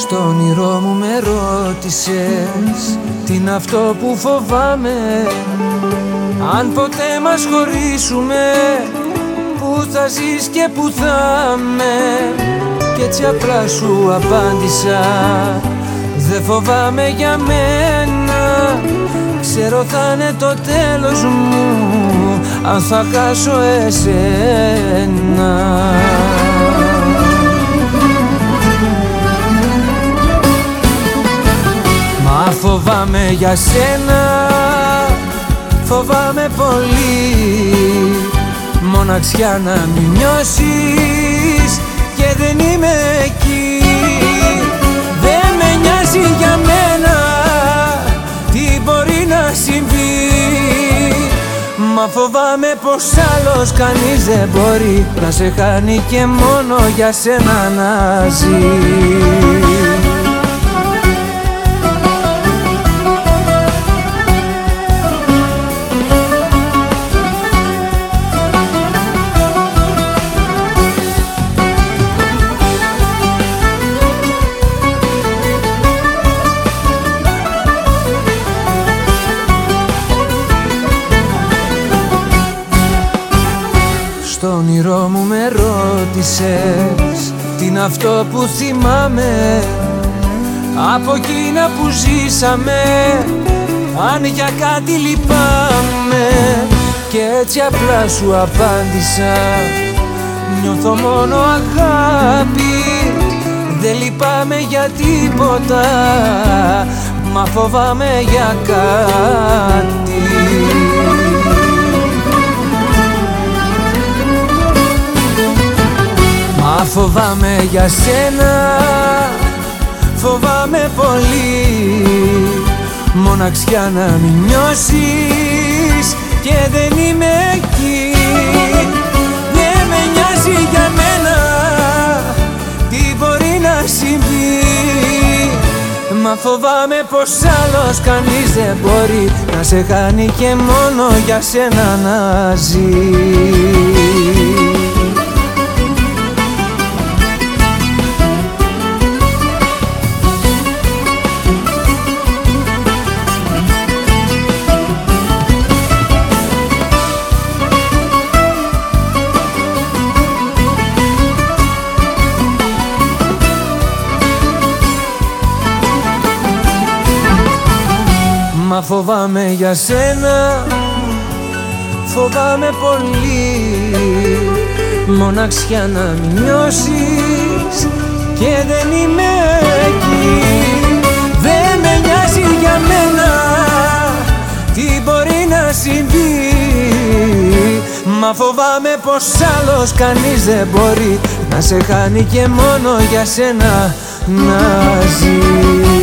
Στο όνειρό μου με ρώτησες Τι είναι αυτό που φοβάμαι; Αν ποτέ μας χωρίσουμε Πού θα ζεις και πού θα με Κι έτσι απλά σου απάντησα Δεν φοβάμαι για μένα Ξέρω θα είναι το τέλος μου Αν θα χάσω εσένα φοβάμαι για σένα. Φοβάμαι πολύ. Μοναξιά να μην νιώσεις Και δεν είμαι εκεί. Δεν με νοιάζει για μένα Τι μπορεί να συμβεί. Μα φοβάμαι πως άλλος κανείς δεν μπορεί Να σε χάνει και μόνο για σένα να ζεις Στο όνειρό μου με ρώτησες Τι είναι αυτό που θυμάμαι. Από εκείνα που ζήσαμε Αν για κάτι λυπάμαι. Και έτσι απλά σου απάντησα Νιώθω μόνο αγάπη. Δεν λυπάμαι για τίποτα Μα φοβάμαι για κάτι φοβάμαι για σένα. Φοβάμαι πολύ. Μοναξιά να μην νιώσεις Και δεν είμαι εκεί. Δεν με νοιάζει για μένα Τι μπορεί να συμβεί. Μα φοβάμαι πως άλλος κανείς δεν μπορεί Να σε χάνει και μόνο για σένα να ζεις Μα φοβάμαι για σένα. Φοβάμαι πολύ. Μοναξιά να μην νιώσεις Και δεν είμαι εκεί. Δεν με νοιάζει για μένα Τι μπορεί να συμβεί. Μα φοβάμαι πως άλλος κανείς δεν μπορεί Να σε χάνει και μόνο για σένα να ζεις